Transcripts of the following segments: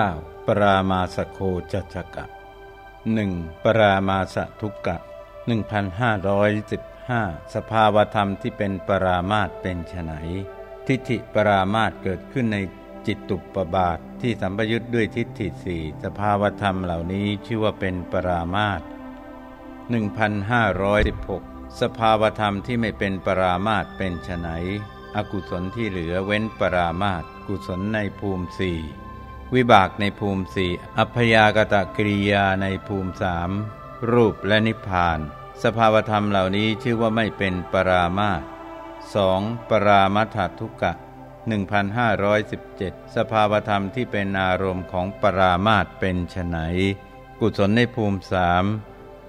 9. ปรามาสโคจัจกะ 1. ปรามาสทุกกะ 1515 สภาวธรรมที่เป็นปรามาตเป็นไฉนทิฏฐิปรามาตเกิดขึ้นในจิตตุปบาทที่สัมปยุทธ์ด้วยทิฏฐิสี่สภาวธรรมเหล่านี้ชื่อว่าเป็นปรามาต1516 สภาวธรรมที่ไม่เป็นปรามาตเป็นไฉนอกุศลที่เหลือเว้นปรามาตกุศลในภูมิสี่ วิบากในภูมิสี่อัพยากตะกริยาในภูมิสามรูปและนิพพาน สภาวธรรมเหล่านี้ชื่อว่าไม่เป็นปรามาตสองปรามัททุกะ1517 สภาวธรรมที่เป็นอารมณ์ของปรามาตเป็นไฉนกุศลในภูมิสาม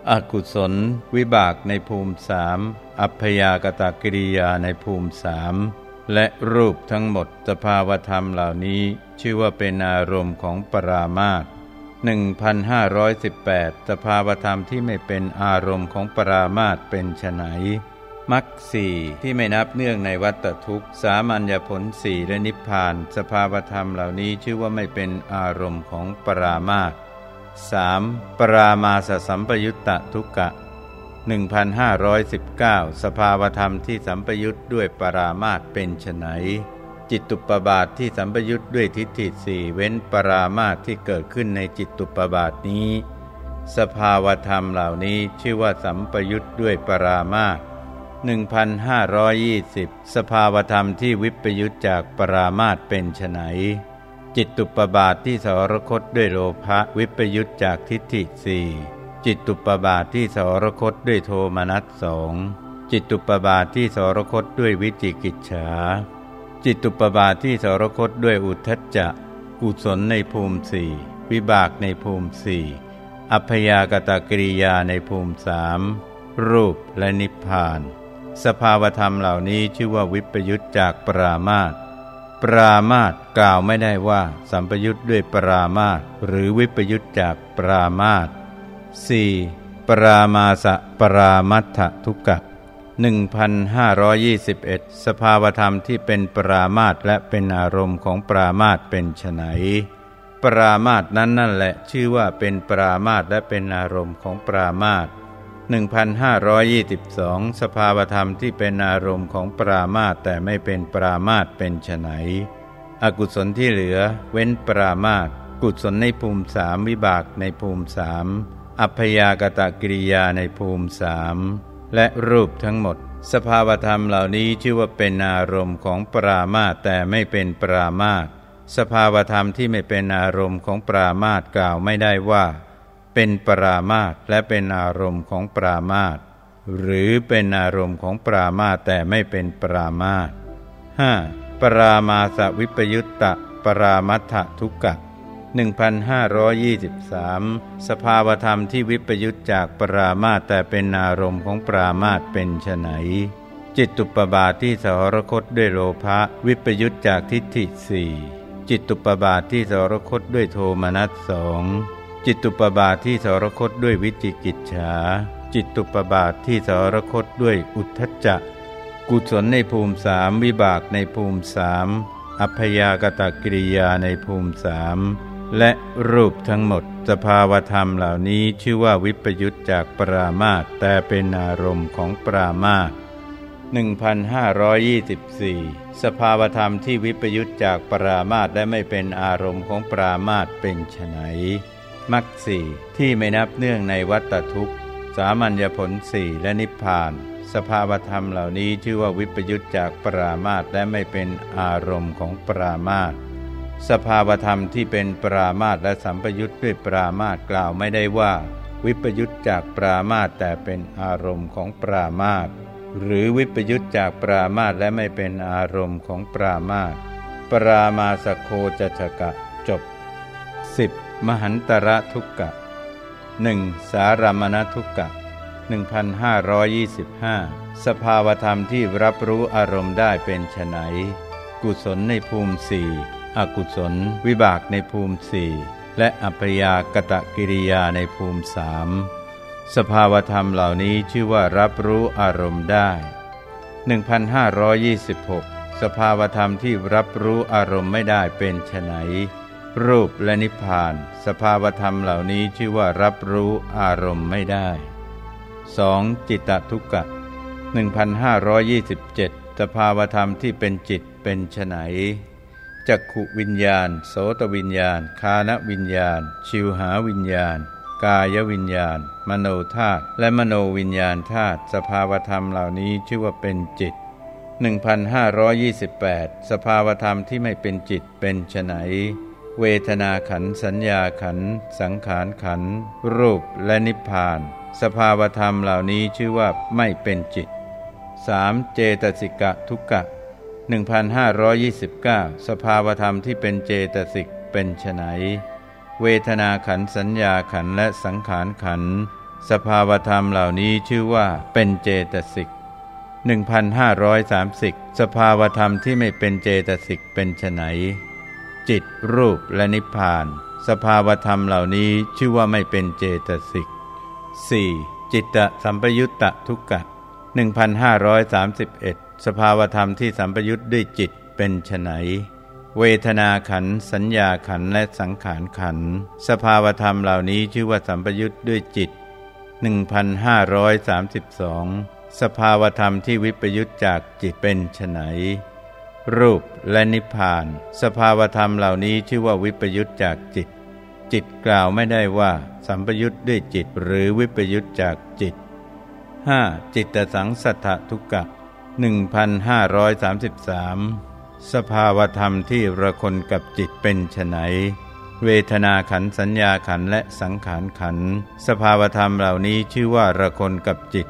อกุศล วิบากในภูมิสามอัพยากตกิริยาในภูมิสามและรูปทั้งหมดสภาวธรรมเหล่านี้ ชื่อว่าเป็นอารมณ์ของปรามาต1518 สภาวธรรมที่ไม่เป็นอารมณ์ของปรามาตเป็นไฉนมักสี่ที่ไม่นับเนื่องในวัตทุกข์ สามัญญผลสี่และนิพพาน สภาวธรรมเหล่านี้ชื่อว่าไม่เป็นอารมณ์ของปรามาต 3. ปรามาสสัมปยุตตะทุกกะ 1519 สภาวธรรมที่สัมปยุตด้วยปรามาตเป็นไฉน จิตตุปบาทที่สัมปยุตด้วยทิฏฐิสี่เว้นปรามาตที่เกิดขึ้นในจิตตุปบาทนี้ สภาวธรรมเหล่านี้ชื่อว่าสัมปยุตด้วยปรามาต1520 สภาวธรรมที่วิปยุตจากปรามาตเป็นไฉนจิตตุปบาทที่สรคตด้วยโลภะวิปยุตจากทิฏฐิสี่จิตตุปบาทที่สรคตด้วยโทมนัสสองจิตตุปบาทที่สรคตด้วยวิจิกิจฉา จิตตุปบาทที่สรคตด้วยอุทธัจจะกุศลในภูมิสี่วิบากในภูมิสี่อัพยากตกิริยาในภูมิสามรูปและนิพพาน สภาวธรรมเหล่านี้ชื่อว่าวิปยุตจากปรามาตปรามาตกล่าวไม่ได้ว่า สัมปยุตด้วยปรามาตหรือวิปยุตจากปรามาต 4. ปรามาสะปรามัตถทุกกะ 1521 สภาวธรรมที่เป็นปรามาตและเป็นอารมณ์ของปรามาตเป็นไฉนปรามาตนั้นนั่นแหละชื่อว่าเป็นปรามาตและเป็นอารมณ์ของปรามาต1522 สภาวธรรมที่เป็นอารมณ์ของปรามาตแต่ไม่เป็นปรามาตเป็นไฉนอกุศลที่เหลือ เว้นปรามาตกุศลในภูมิสามวิบากในภูมิสามอัพยากตกิริยาในภูมิสาม และรูปทั้งหมด สภาวธรรมเหล่านี้ชื่อว่าเป็นอารมณ์ของปรามาตแต่ไม่เป็นปรามาตสภาวธรรมที่ไม่เป็นอารมณ์ของปรามาตกล่าวไม่ได้ว่า เป็นปรามาตและเป็นอารมณ์ของปรามาตหรือเป็นอารมณ์ของปรามาตแต่ไม่เป็นปรามาต 5. ปรามาสวิปยุตตะ ปรามัตถทุกกะ 1523 สภาวธรรมที่วิปยุตจากปรามาตแต่เป็นอารมณ์ของปรามาตเป็นไฉนจิตตุปบาทที่สหรคตด้วยโลภะวิปยุตจากทิฏฐิสี่จิตตุปบาทที่สหรคตด้วยโทมนัสสองจิตตุปบาทที่สหรคตด้วยวิจิกิจฉา จิตตุปบาทที่สหรคตด้วยอุทธจจะกุศลในภูมิสามวิบากในภูมิสามอัพยากตกิริยาในภูมิสาม และรูปทั้งหมดสภาวธรรมเหล่านี้ชื่อว่าวิปยุตจากปรามาตแต่เป็นอารมณ์ของปรามาต1524 สภาวธรรมที่วิปยุตจากปรามาตและไม่เป็นอารมณ์ของปรามาตเป็นไฉนมักสี่ที่ไม่นับเนื่องในวัตทุกข์ สามัญญผลสี่และนิพพาน สภาวธรรมเหล่านี้ชื่อว่าวิปยุตจากปรามาตและไม่เป็นอารมณ์ของปรามาต สภาวธรรมที่เป็นปรามาตและสัมปยุตด้วยปรามาตกล่าวไม่ได้ว่า วิปยุตจากปรามาตแต่เป็นอารมณ์ของปรามาตหรือวิปยุตจากปรามาตและไม่เป็นอารมณ์ของปรามาตปรามาสโคจัชกะจบ 10. มหันตระทุกกะ 1. สารามณทุกกะ 1525 สภาวธรรมที่รับรู้อารมณ์ได้เป็นไฉนกุศลในภูมิสี่ อกุศล วิบากในภูมิสี่และอัพยากตะกิริยาในภูมิสามสภาวธรรมเหล่านี้ชื่อว่ารับรู้อารมณ์ได้ 1526 สภาวธรรมที่รับรู้อารมณ์ไม่ได้เป็นไฉนรูปและนิพพาน สภาวธรรมเหล่านี้ชื่อว่ารับรู้อารมณ์ไม่ได้ 2. จิตตทุกกะ1527 สภาวธรรมที่เป็นจิตเป็นไฉน จักขุวิญญาณ โสตวิญญาณ คานวิญญาณ ชิวหาวิญญาณ กายวิญญาณ มโนธาตุและมโนวิญญาณธาตุสภาวธรรมเหล่านี้ชื่อว่าเป็นจิต 1528 สภาวธรรมที่ไม่เป็นจิตเป็นไฉนเวทนาขันสัญญาขันสังขารขันรูปและนิพพาน สภาวธรรมเหล่านี้ชื่อว่าไม่เป็นจิต 3. เจตสิกะทุกกะ 1529 สภาวธรรมที่เป็นเจตสิกเป็นไฉนเวทนาขันสัญญาขันและสังขารขัน สภาวธรรมเหล่านี้ชื่อว่าเป็นเจตสิก1530 สภาวธรรมที่ไม่เป็นเจตสิกเป็นไฉนจิตรูปและนิพพาน สภาวธรรมเหล่านี้ชื่อว่าไม่เป็นเจตสิก 4. จิตตสัมปยุตตะทุกกะ1531 สภาวธรรมที่สัมปยุตด้วยจิตเป็นไฉนเวทนาขันสัญญาขันและสังขารขันสภาวธรรมเหล่านี้ชื่อว่าสัมปยุตด้วยจิต 1532 สภาวธรรมที่วิปยุตจากจิตเป็นไฉนรูปและนิพพาน สภาวธรรมเหล่านี้ชื่อว่าวิปยุตจากจิต จิตกล่าวไม่ได้ว่า สัมปยุตด้วยจิตหรือวิปยุตจากจิต 5. จิตตสังสัทธทุกกะ 1533 สภาวธรรมที่ระคนกับจิตเป็นไฉนเวทนาขันสัญญาขันและสังขารขัน สภาวธรรมเหล่านี้ชื่อว่าระคนกับจิต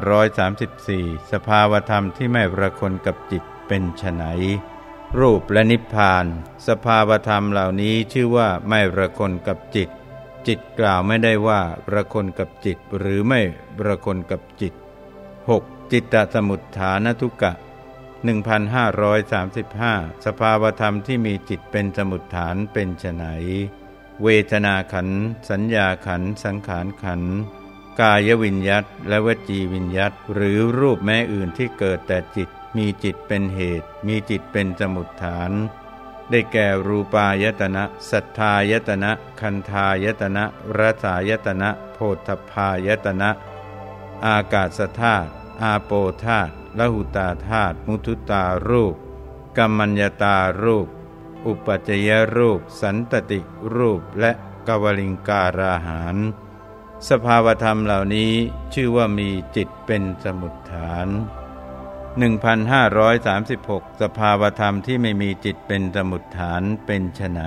1534 สภาวธรรมที่ไม่ระคนกับจิตเป็นไฉนรูปและนิพพาน สภาวธรรมเหล่านี้ชื่อว่าไม่ระคนกับจิต จิตกล่าวไม่ได้ว่าระคนกับจิตหรือไม่ระคนกับจิต 6. จิตตสมุทฐานทุกะ1535 สภาวธรรมที่มีจิตเป็นสมุทฐานเป็นไฉนเวทนาขัน สัญญาขัน สังขารขัน กายวิญยัตและวจีวิญยัตหรือรูปแม้อื่นที่เกิดแต่จิตมีจิตเป็นเหตุ มีจิตเป็นสมุดฐาน ได้แก่รูปายตนะ สัทธายตนะ คันธายตนะรสายตนะ โพธพายตนะ อากาศธาตุอาโปธาตุละหุตาธาตุมุทุตารูปกัมมัญญตารูป อุปัจยรูป สันตติรูปและกวลิงการาหาร สภาวธรรมเหล่านี้ชื่อว่ามีจิตเป็นสมุดฐาน 1536 สภาวธรรมที่ไม่มีจิตเป็นสมุดฐานเป็นไฉน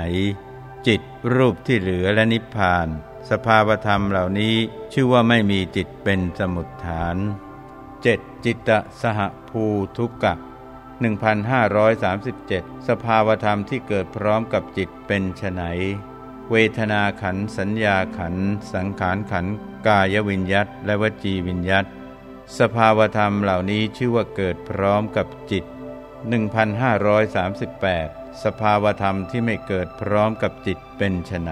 จิตรูปที่เหลือและนิพพาน สภาวธรรมเหล่านี้ชื่อว่าไม่มีจิตเป็นสมุดฐาน 7. จิตตสหภูทุกกะ1537 สภาวธรรมที่เกิดพร้อมกับจิตเป็นไฉนเวทนาขันสัญญาขันสังขารขันกายวิญยัตและวจีวิญยัตสภาวธรรมเหล่านี้ชื่อว่าเกิดพร้อมกับจิต 1538 สภาวธรรมที่ไม่เกิดพร้อมกับจิตเป็นไฉน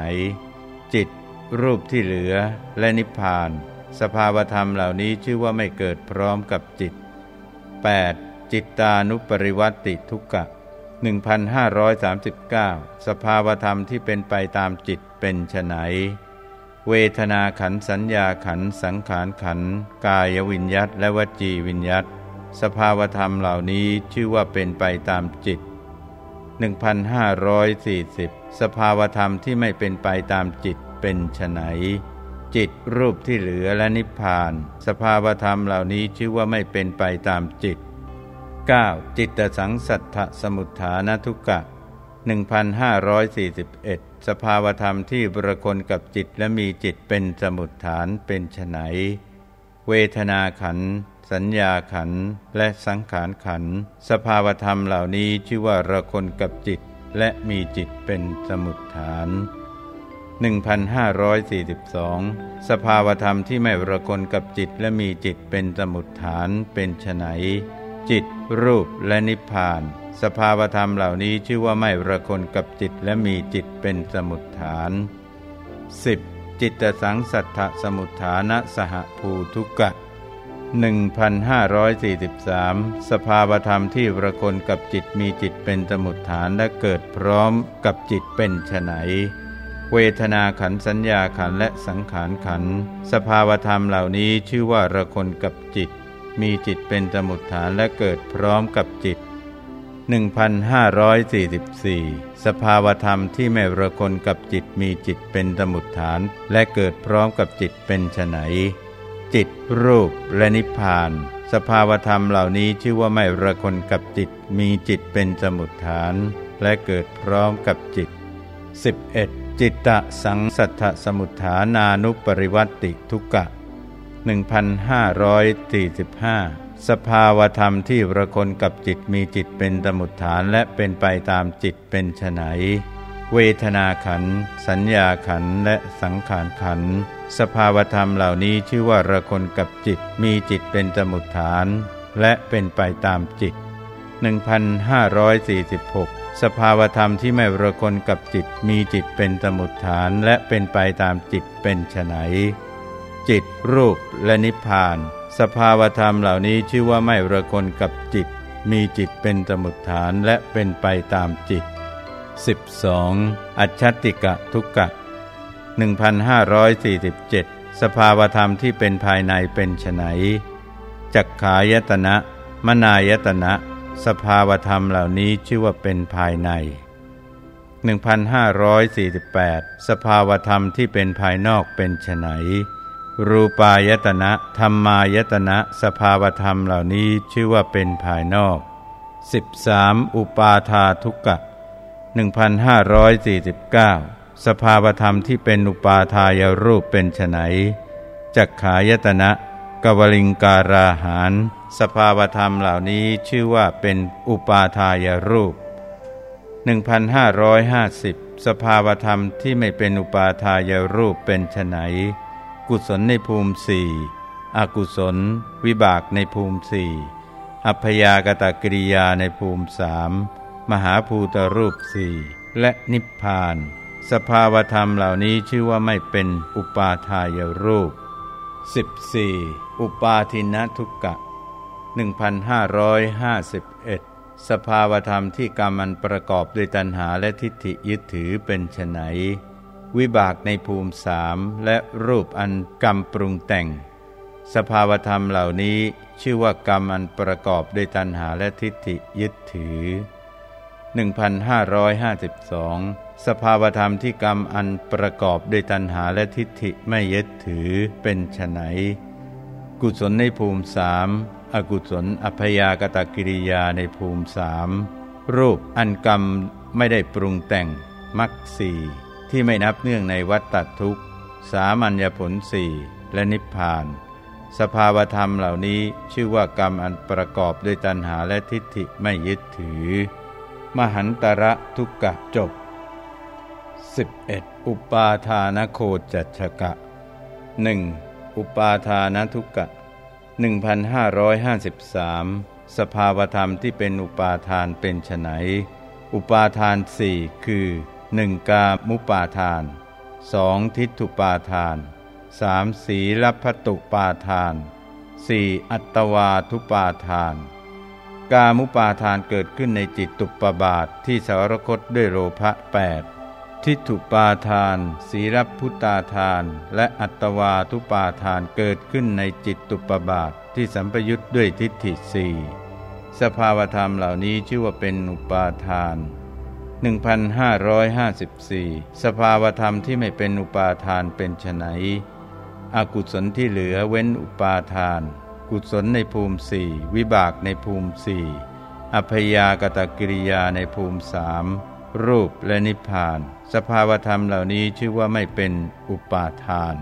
จิต รูปที่เหลือและนิพพาน สภาวธรรมเหล่านี้ชื่อว่าไม่เกิดพร้อมกับจิต 8. จิตตานุปริวัติทุกกะ1539 สภาวธรรมที่เป็นไปตามจิตเป็นไฉนเวทนาขันสัญญาขันสังขารขันกายวิญยัตและวจีวิญยัตสภาวธรรมเหล่านี้ชื่อว่าเป็นไปตามจิต 1540 สภาวธรรมที่ไม่เป็นไปตามจิต เป็นไฉนจิตรูปที่เหลือและนิพพาน สภาวธรรมเหล่านี้ชื่อว่าไม่เป็นไปตามจิต 9. จิตตสังสัทธสมุทฐานทุกกะ 1541 สภาวธรรมที่ประคนกับจิตและมีจิตเป็นสมุดฐานเป็นไฉนเวทนาขัน สัญญาขัน และสังขารขัน สภาวธรรมเหล่านี้ชื่อว่าระคนกับจิต และมีจิตเป็นสมุดฐาน 1542 สภาวธรรมที่ไม่ระคนกับจิตและมีจิตเป็นสมุดฐานเป็นไฉนจิต รูปและนิพพาน สภาวธรรมเหล่านี้ชื่อว่าไม่ระคนกับจิตและมีจิตเป็นสมุดฐาน 10. จิตตสังสัทธสมุทฐานะสหภูทุกะ1543 สภาวธรรมที่ประคนกับจิตมีจิตเป็นสมุดฐานและเกิดพร้อมกับจิตเป็นไฉน เวทนาขันสัญญาขันและสังขารขัน สภาวธรรมเหล่านี้ชื่อว่าระคนกับจิต มีจิตเป็นสมุดฐานและเกิดพร้อมกับจิต 1544 สภาวธรรมที่ไม่ระคนกับจิตมีจิตเป็นสมุดฐาน และเกิดพร้อมกับจิตเป็นไนจิตรูปและนิพพาน สภาวธรรมเหล่านี้ชื่อว่าไม่ระคนกับจิตมีจิตเป็นสมุดฐาน และเกิดพร้อมกับจิต 11. จิตตสังสัทธสมุทฐานานุปริวัติทุกะ 1545 สภาวธรรมที่ประคนกับจิตมีจิตเป็นสมุทฐานและเป็นไปตามจิตเป็นไฉนเวทนาขัน สัญญาขันและสังขารขัน สภาวธรรมเหล่านี้ชื่อว่าระคนกับจิตมีจิตเป็นสมุทฐาน และเป็นไปตามจิต 1546 สภาวธรรมที่ไม่ระคนกับจิตมีจิตเป็นสมุทฐานและเป็นไปตามจิตเป็นไฉนจิตรูปและนิพพาน สภาวธรรมเหล่านี้ชื่อว่าไม่ระคนกับจิต มีจิตเป็นสมุทฐานและเป็นไปตามจิต 12. อัจฉติกะทุกกะ 1547 สภาวธรรมที่เป็นภายในเป็นไฉนจักขายตนะ มนายตนะ สภาวธรรมเหล่านี้ชื่อว่าเป็นภายใน 1548 สภาวธรรมที่เป็นภายนอกเป็นไฉนรูปายตนะธรรมายตนะ สภาวธรรมเหล่านี้ชื่อว่าเป็นภายนอก 13. อุปาทาทุกกะ 1549 สภาวธรรมที่เป็นอุปาทายรูปเป็นไฉนจักขายตนะ กวลิงการาหาร สภาวธรรมเหล่านี้ชื่อว่าเป็นอุปาทายรูป 1550 สภาวธรรมที่ไม่เป็นอุปาทายรูปเป็นไฉนกุศลในภูมิสี่อกุศล วิบากในภูมิสี่อัพยากตกิริยาในภูมิสามมหาภูตรูปสี่และนิพพาน สภาวธรรมเหล่านี้ชื่อว่าไม่เป็นอุปาทายรูป 14. อุปาทินทุกกะ 1551 สภาวธรรมที่กรรมันประกอบด้วยตัณหาและทิฏฐิยึดถือเป็นไฉนวิบากในภูมิสามและรูปอันกรรมปรุงแต่ง สภาวธรรมเหล่านี้ชื่อว่ากรรมอันประกอบด้วยตัณหาและทิฏฐิยึดถือ 1552 สภาวธรรมที่กรรมอันประกอบด้วยตัณหาและทิฏฐิไม่ยึดถือเป็นไฉน กุศลในภูมิสามอกุศลอัพยากตกิริยาในภูมิสามรูปอันกรรมไม่ได้ปรุงแต่งมรรคสี่ที่ไม่นับเนื่องในวัฏฏทุกข์ สามัญญผลสี่และนิพพาน สภาวธรรมเหล่านี้ชื่อว่ากรรมอันประกอบด้วยตัณหาและทิฏฐิไม่ยึดถือ มหันตระทุกกะจบ 11. อุปาทานโคจัชกะ 1. อุปาทานทุกกะ1553 สภาวธรรมที่เป็นอุปาทานเป็นไนอุปาทานสี่คือ 1. กามุปาทาน 2. ทิฏฐุปาทาน 3. สีลพตุปาทาน 4. อัตวาทุปาทาน กามุปาทานเกิดขึ้นในจิตตุปปบาทที่สารคตด้วยโลภะแปด ทิฏฐุปาทาน ศีรพุตาทาน และอัตวาทุปาทานเกิดขึ้นในจิตตุปบาทที่สัมปยุทธ์ด้วยทิฏฐิสี่สภาวธรรมเหล่านี้ชื่อว่าเป็นอุปาทาน 1554 สภาวธรรมที่ไม่เป็นอุปาทานเป็นไฉนอกุศลที่เหลือเว้นอุปาทาน กุศลในภูมิสี่วิบากในภูมิสี่อภยากตกิริยาในภูมิสาม รูปและนิพพาน สภาวธรรมเหล่านี้ชื่อว่าไม่เป็นอุปาทาน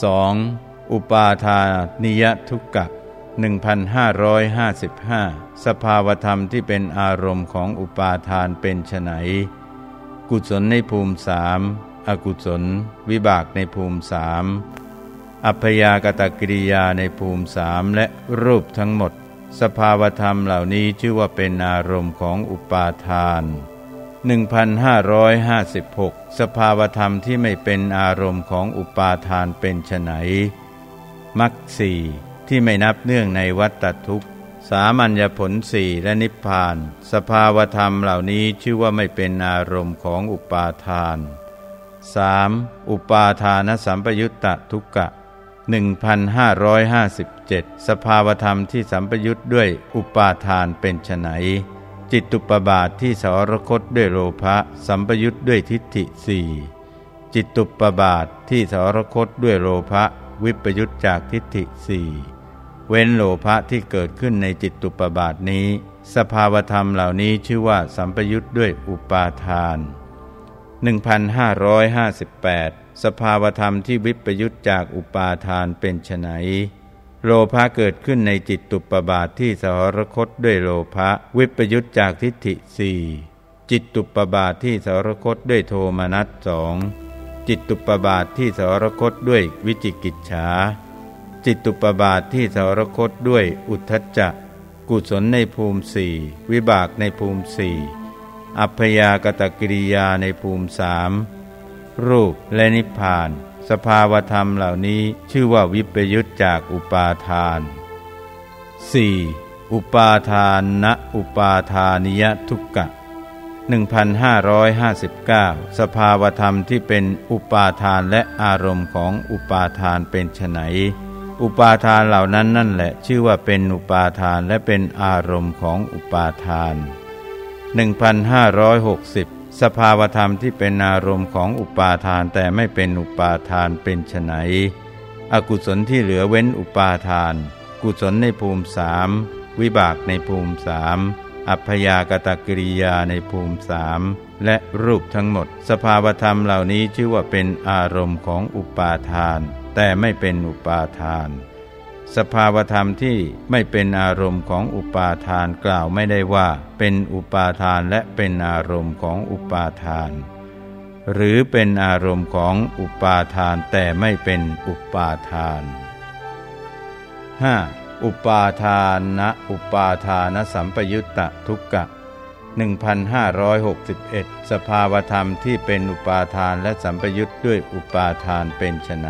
2. อุปาทานิยทุกกะ1555 สภาวธรรมที่เป็นอารมณ์ของอุปาทานเป็นไฉนกุศลในภูมิสามอกุศล วิบากในภูมิสามอัพยากตกิริยาในภูมิสามและรูปทั้งหมด สภาวธรรมเหล่านี้ชื่อว่าเป็นอารมณ์ของอุปาทาน 1556 สภาวธรรมที่ไม่เป็นอารมณ์ของอุปาทานเป็นไฉนมักสี่ที่ไม่นับเนื่องในวัตตทุกข์ สามัญญผลสี่และนิพพาน สภาวธรรมเหล่านี้ชื่อว่าไม่เป็นอารมณ์ของอุปาทาน 3. อุปาทานสัมปยุตตะทุกกะ 1557 สภาวธรรมที่สัมปยุตด้วยอุปาทานเป็นไฉน จิตตุปบาทที่สรคตด้วยโลภะสัมปยุตด้วยทิฏฐิสี่จิตตุปบาทที่สรคตด้วยโลภะวิปยุตจากทิฏฐิสี่เว้นโลภะที่เกิดขึ้นในจิตตุปบาทนี้ สภาวธรรมเหล่านี้ชื่อว่าสัมปยุตด้วยอุปาทาน 1558 สภาวธรรมที่วิปยุตจากอุปาทานเป็นไฉน โลภะเกิดขึ้นในจิตตุปบาทที่สหรคตด้วยโลภะวิปยุตจากทิฏฐิสี่จิตตุปบาทที่สหรคตด้วยโทมนัสสองจิตตุปบาทที่สหรคตด้วยวิจิกิจฉาจิตตุปบาทที่สหรคตด้วยอุทธจักกุศลในภูมิสี่วิบากในภูมิสี่อัพยากตกิริยาในภูมิสามรูปและนิพพาน สภาวธรรมเหล่านี้ชื่อว่าวิปยุตจากอุปาทาน 4. อุปาทานณอุปาทานิยทุกกะ 1559 สภาวธรรมที่เป็นอุปาทานและอารมณ์ของอุปาทานเป็นไฉนอุปาทานเหล่านั้นนั่นแหละ ชื่อว่าเป็นอุปาทานและเป็นอารมณ์ของอุปาทาน 1560 สภาวธรรมที่เป็นอารมณ์ของอุปาทานแต่ไม่เป็นอุปาทานเป็นไฉนอกุศลที่เหลือเว้นอุปาทาน กุศลในภูมิสามวิบากในภูมิสามอัพยากตกิริยาในภูมิสามและรูปทั้งหมด สภาวธรรมเหล่านี้ชื่อว่าเป็นอารมณ์ของอุปาทาน แต่ไม่เป็นอุปาทาน สภาวธรรมที่ไม่เป็นอารมณ์ของอุปาทานกล่าวไม่ได้ว่า เป็นอุปาทานและเป็นอารมณ์ของอุปาทาน หรือเป็นอารมณ์ของอุปาทานแต่ไม่เป็นอุปาทาน 5. อุปาทานนะอุปาทานสัมปยุตตะทุกกะ1561 สภาวธรรมที่เป็นอุปาทานและสัมปยุตด้วยอุปาทานเป็นไฉน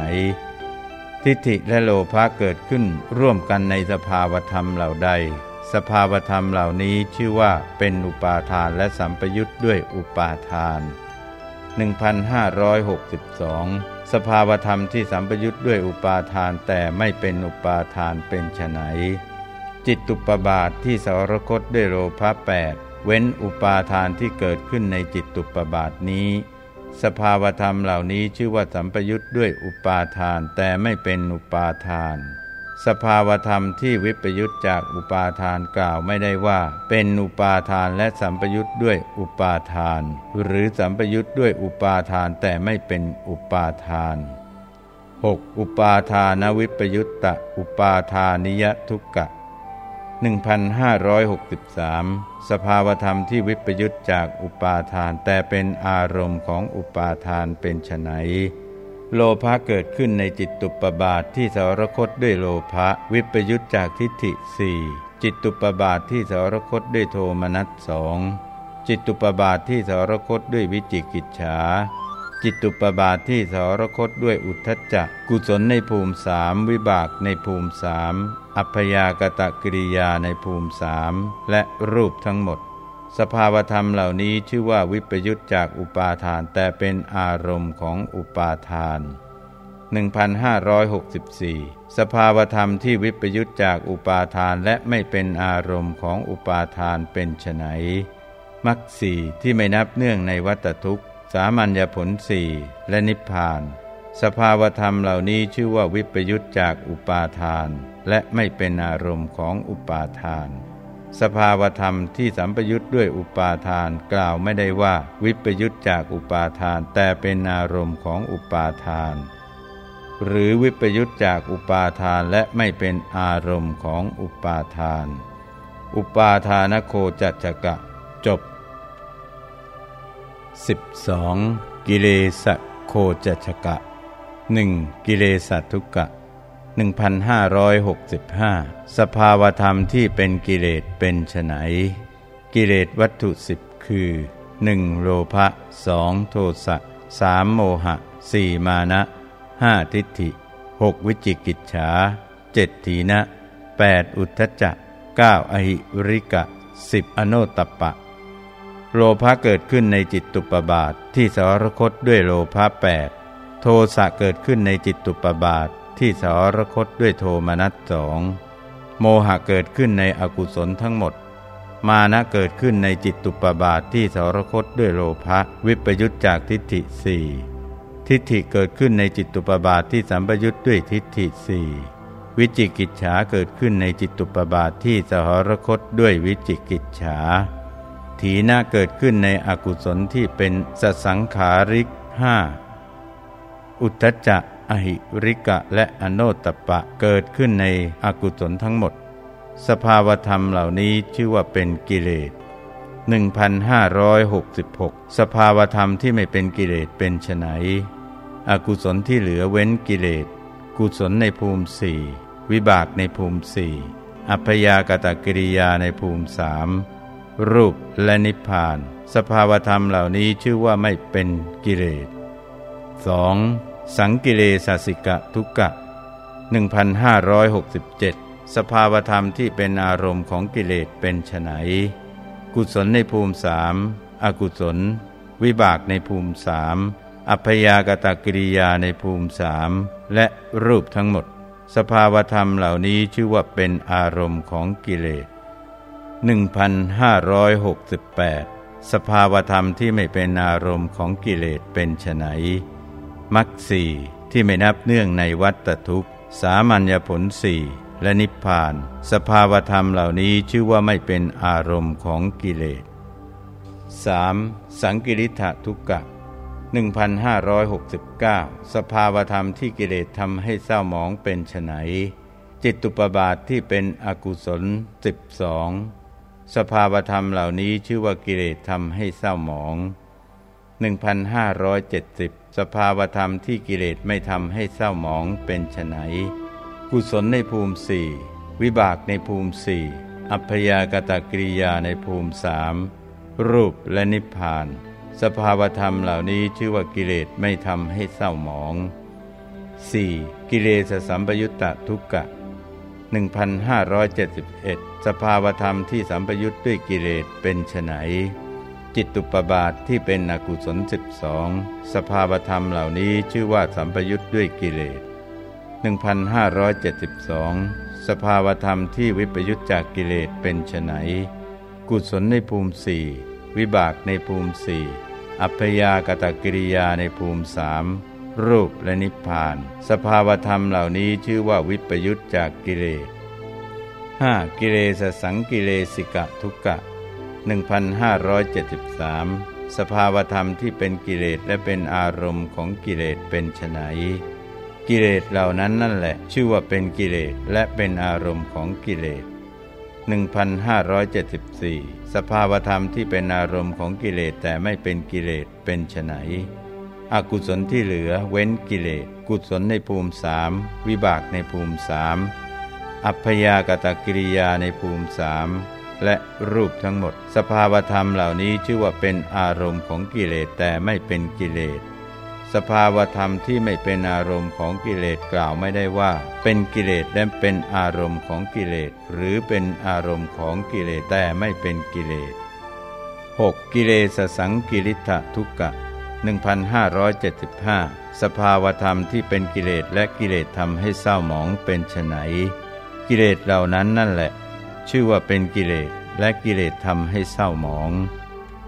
ทิฏฐิและโลภะเกิดขึ้นร่วมกันในสภาวธรรมเหล่าใด สภาวธรรมเหล่านี้ชื่อว่าเป็นอุปาทานและสัมปยุทธ์ด้วยอุปาทาน 1562 สภาวธรรมที่สัมปยุทธ์ด้วยอุปาทานแต่ไม่เป็นอุปาทานเป็นไฉนจิตตุปบาทที่สรคตด้วยโลภะแปดเว้นอุปาทานที่เกิดขึ้นในจิตตุปบาทนี้ สภาวธรรมเหล่านี้ชื่อว่าสัมปยุทธ์ด้วยอุปาทาน แต่ไม่เป็นอุปาทาน สภาวธรรมที่วิปยุทธจากอุปาทานกล่าวไม่ได้ว่า เป็นอุปาทานและสัมปยุทธ์ด้วยอุปาทาน หรือสัมปยุทธ์ด้วยอุปาทานแต่ไม่เป็นอุปาทาน 6. อุปาทานวิปยุตตะอุปาทานิยทุกกะ1563 สภาวธรรมที่วิปยุตจากอุปาทาน แต่เป็นอารมณ์ของอุปาทานเป็นไฉนโลภะเกิดขึ้นในจิตตุปบาทที่สารคตด้วยโลภะวิปยุตจากทิฏฐิสี่จิตตุปบาทที่สารคตด้วยโทมนัสสองจิตตุปบาทที่สารคตด้วยวิจิกิจฉา จิตตุปบาทที่สรคตด้วยอุทธจักกุศลในภูมิสามวิบากในภูมิสามอัพยากตะกิริยาในภูมิสามและรูปทั้งหมด สภาวธรรมเหล่านี้ชื่อว่าวิปยุตจากอุปาทาน แต่เป็นอารมณ์ของอุปาทาน 1564 สภาวธรรมที่วิปยุตจากอุปาทานและไม่เป็นอารมณ์ของอุปาทานเป็นไฉนมักสี่ที่ไม่นับเนื่องในวัตทุกข์ สามัญญผลสี่และนิพพาน สภาวธรรมเหล่านี้ชื่อว่าวิปยุตจากอุปาทาน และไม่เป็นอารมณ์ของอุปาทาน สภาวธรรมที่สัมปยุตด้วยอุปาทานกล่าวไม่ได้ว่าวิปยุตจากอุปาทาน แต่เป็นอารมณ์ของอุปาทาน หรือวิปยุตจากอุปาทานและไม่เป็นอารมณ์ของอุปาทาน อุปาทานโคจัจกะจบ 12. กิเลสโคจชกะ 1. กิเลสทุกะ 1565 สภาวธรรมที่เป็นกิเลสเป็นไฉนกิเลสวัตถุสิบคือ 1. โลภะ 2. โทสะ 3. โมหะ 4. มานะ 5. ทิฏฐิ 6. วิจิกิจฉาเจ็ดถีนะแปดอุทธจักเก้าอหิริกะสิบอโนตปะ โลภะเกิดขึ้นในจิตตุปบาทที่สารคตด้วยโลภะแปดโทสะเกิดขึ้นในจิตตุปบาทที่สารคตด้วยโทมนัสสองโมหะเกิดขึ้นในอกุศลทั้งหมด มานะเกิดขึ้นในจิตตุปบาทที่สารคตด้วยโลภะวิปยุตจากทิฏฐิสี่ทิฏฐิเกิดขึ้นในจิตตุปบาทที่สัมปยุตด้วยทิฏฐิสี่วิจิกิจฉาเกิดขึ้นในจิตตุปบาทที่สหรคตด้วยวิจิกิจฉา ถีนาเกิดขึ้นในอกุศลที่เป็นสสังขาริกห้าอุทจจะ อหิริกะ และอโนตปะเกิดขึ้นในอกุศลทั้งหมด สภาวธรรมเหล่านี้ชื่อว่าเป็นกิเลส1566 สภาวธรรมที่ไม่เป็นกิเลสเป็นไนอกุศลที่เหลือเว้นกิเลส กุศลในภูมิสี่วิบากในภูมิสี่อัพยากตกิริยาในภูมิสาม รูปและนิพพาน สภาวธรรมเหล่านี้ชื่อว่าไม่เป็นกิเลส 2. สังกิเลสสิกะทุกะ 1567 สภาวธรรมที่เป็นอารมณ์ของกิเลสเป็นไฉนกุศลในภูมิสามอกุศล วิบากในภูมิสามอัพยากตกิริยาในภูมิสามและรูปทั้งหมด สภาวธรรมเหล่านี้ชื่อว่าเป็นอารมณ์ของกิเลส 1568 สภาวธรรมที่ไม่เป็นอารมณ์ของกิเลสเป็นไฉนมักสี่ที่ไม่นับเนื่องในวัตทุกข์ สามัญญผลสี่และนิพพาน สภาวธรรมเหล่านี้ชื่อว่าไม่เป็นอารมณ์ของกิเลส 3. สังกิริธทุกกะ1569 สภาวธรรมที่กิเลสทำให้เศร้าหมองเป็นไฉนจิตตุปบาทที่เป็นอกุศล 12 สภาวธรรมเหล่านี้ชื่อว่ากิเลสทำให้เศร้าหมอง 1570 สภาวธรรมที่กิเลสไม่ทำให้เศร้าหมองเป็นไฉนกุศลในภูมิสี่วิบากในภูมิสี่อัพยากตกิริยาในภูมิสามรูปและนิพพาน สภาวธรรมเหล่านี้ชื่อว่ากิเลสไม่ทำให้เศร้าหมอง 4. กิเลสสัมปยุตตะทุกกะ 1571 สภาวธรรมที่สัมปยุตด้วยกิเลสเป็นไฉนจิตตุปบาทที่เป็นอกุศล12 สภาวธรรมเหล่านี้ชื่อว่าสัมปยุตด้วยกิเลส 1572 สภาวธรรมที่วิปยุตจากกิเลสเป็นไฉนกุศลในภูมิสี่วิบากในภูมิสี่อัพยากตกิริยาในภูมิสาม รูปและนิพพาน สภาวธรรมเหล่านี้ชื่อว่าวิปยุตจากกิเลส 5. กิเลสสังกิเลสิกะทุกะ 1573 สภาวธรรมที่เป็นกิเลสและเป็นอารมณ์ของกิเลสเป็นไฉนกิเลสเหล่านั้นนั่นแหละ ชื่อว่าเป็นกิเลสและเป็นอารมณ์ของกิเลส 1574 สภาวธรรมที่เป็นอารมณ์ของกิเลสแต่ไม่เป็นกิเลสเป็นไฉน อกุศลที่เหลือเว้นกิเลส กุศลในภูมิสามวิบากในภูมิสามอัพยากตกิริยาในภูมิสามและรูปทั้งหมด สภาวธรรมเหล่านี้ชื่อว่าเป็นอารมณ์ของกิเลสแต่ไม่เป็นกิเลส สภาวธรรมที่ไม่เป็นอารมณ์ของกิเลสกล่าวไม่ได้ว่า เป็นกิเลสและเป็นอารมณ์ของกิเลส หรือเป็นอารมณ์ของกิเลสแต่ไม่เป็นกิเลส 6. กิเลสสังกิริธทุกกะ 1575 สภาวธรรมที่เป็นกิเลสและกิเลสทำให้เศร้าหมองเป็นไฉนกิเลสเหล่านั้นนั่นแหละ ชื่อว่าเป็นกิเลสและกิเลสทำให้เศร้าหมอง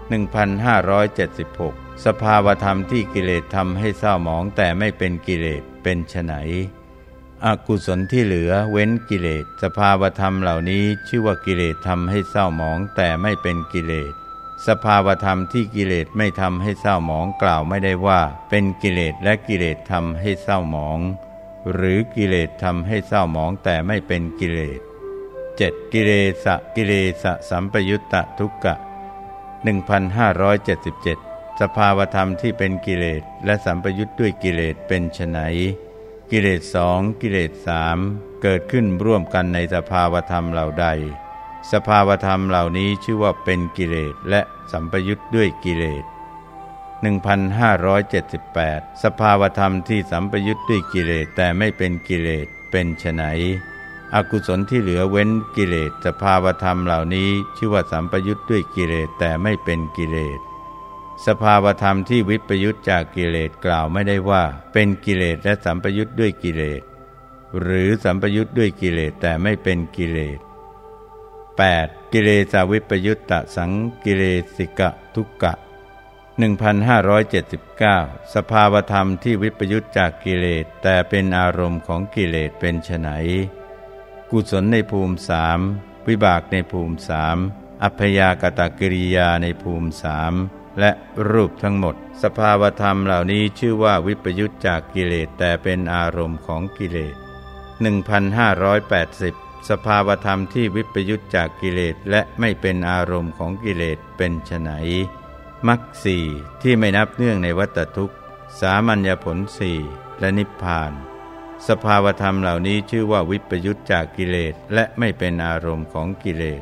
1576 สภาวธรรมที่กิเลสทำให้เศร้าหมองแต่ไม่เป็นกิเลสเป็นไฉนอกุศลที่เหลือเว้นกิเลส สภาวธรรมเหล่านี้ชื่อว่ากิเลสทำให้เศร้าหมองแต่ไม่เป็นกิเลส สภาวธรรมที่กิเลสไม่ทำให้เศร้าหมองกล่าวไม่ได้ว่า เป็นกิเลสและกิเลสทำให้เศร้าหมอง หรือกิเลสทำให้เศร้าหมองแต่ไม่เป็นกิเลส 7. กิเลสกิเลสสัมปยุตตะทุกกะ 1577 สภาวธรรมที่เป็นกิเลสและสัมปยุทธ์ด้วยกิเลสเป็นไฉนกิเลสสองกิเลสสามเกิดขึ้นร่วมกันในสภาวธรรมเหล่าใด สภาวธรรมเหล่านี้ชื่อว่าเป็นกิเลสและสัมปยุทธ์ด้วยกิเลส1578 สภาวธรรมที่สัมปยุทธ์ด้วยกิเลสแต่ไม่เป็นกิเลสเป็นไฉนอกุศลที่เหลือเว้นกิเลสสภาวธรรมเหล่านี้ชื่อว่าสัมปยุทธ์ด้วยกิเลสแต่ไม่เป็นกิเลสสภาวธรรมที่วิปยุทธจากกิเลสกล่าวไม่ได้ว่า เป็นกิเลสและสัมปยุทธ์ด้วยกิเลสหรือสัมปยุทธ์ด้วยกิเลสแต่ไม่เป็นกิเลส 8. กิเลสาวิปยุตตะสังกิเลสิกะทุกกะ 1579 สภาวธรรมที่วิปยุตจากกิเลสแต่เป็นอารมณ์ของกิเลสเป็นไนกุศลในภูมิสามวิบากในภูมิสามอัพยากตกิริยาในภูมิสามและรูปทั้งหมด สภาวธรรมเหล่านี้ชื่อว่าวิปยุตจากกิเลสแต่เป็นอารมณ์ของกิเลส1580 สภาวธรรมที่วิปยุตจากกิเลสและไม่เป็นอารมณ์ของกิเลสเป็นไฉนมรรคสี่ที่ไม่นับเนื่องในวัตทุกข์ สามัญญผลสี่และนิพพาน สภาวธรรมเหล่านี้ชื่อว่าวิปยุตจากกิเลสและไม่เป็นอารมณ์ของกิเลส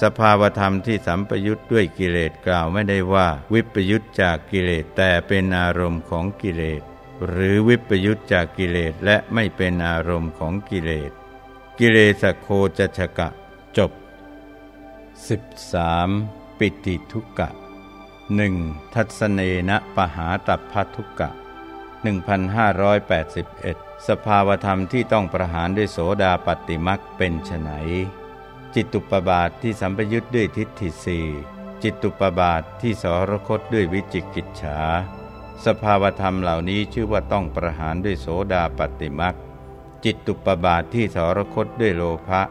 สภาวธรรมที่สัมปยุตด้วยกิเลสกล่าวไม่ได้ว่า วิปยุตจากกิเลสแต่เป็นอารมณ์ของกิเลสหรือวิปยุตจากกิเลสและไม่เป็นอารมณ์ของกิเลส กิเลสโคจชกะจบ 13. ปิติทุกกะหนึ่งทัศเนนะปหาตัพทุกะ 1581 สภาวธรรมที่ต้องประหารด้วยโสดาปฏิมักเป็นไฉนจิตตุปบาทที่สัมปยุทธ์ด้วยทิฏฐิสีจิตตุปบาทที่สรคตด้วยวิจิกิจฉาสภาวธรรมเหล่านี้ชื่อว่าต้องประหารด้วยโสดาปฏิมัก จิตตุปบาทที่สรคตด้วยโลภะ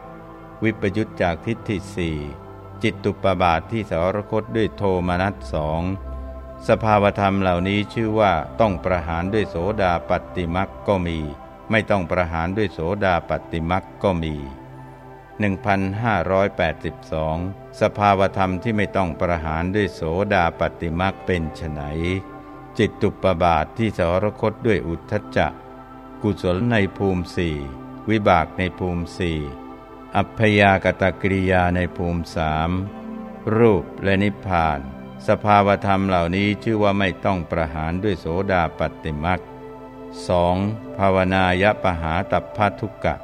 วิปยุทธจากทิฏฐิสี่จิตตุปบาทที่สรคตด้วยโทมนัสสองสภาวธรรมเหล่านี้ชื่อว่าต้องประหารด้วยโสดาปฏิมักก็มี ไม่ต้องประหารด้วยโสดาปฏิมักก็มี 1582 สภาวธรรมที่ไม่ต้องประหารด้วยโสดาปฏิมักเป็นไฉนจิตตุปบาทที่สรคตด้วยอุทธจัก กุศลในภูมิสี่วิบากในภูมิสี่อัพยากตกริยาในภูมิสามรูปและนิพพาน สภาวธรรมเหล่านี้ชื่อว่าไม่ต้องประหารด้วยโสดาปฏิมักสองภาวนายปหาตัพพทุกกะ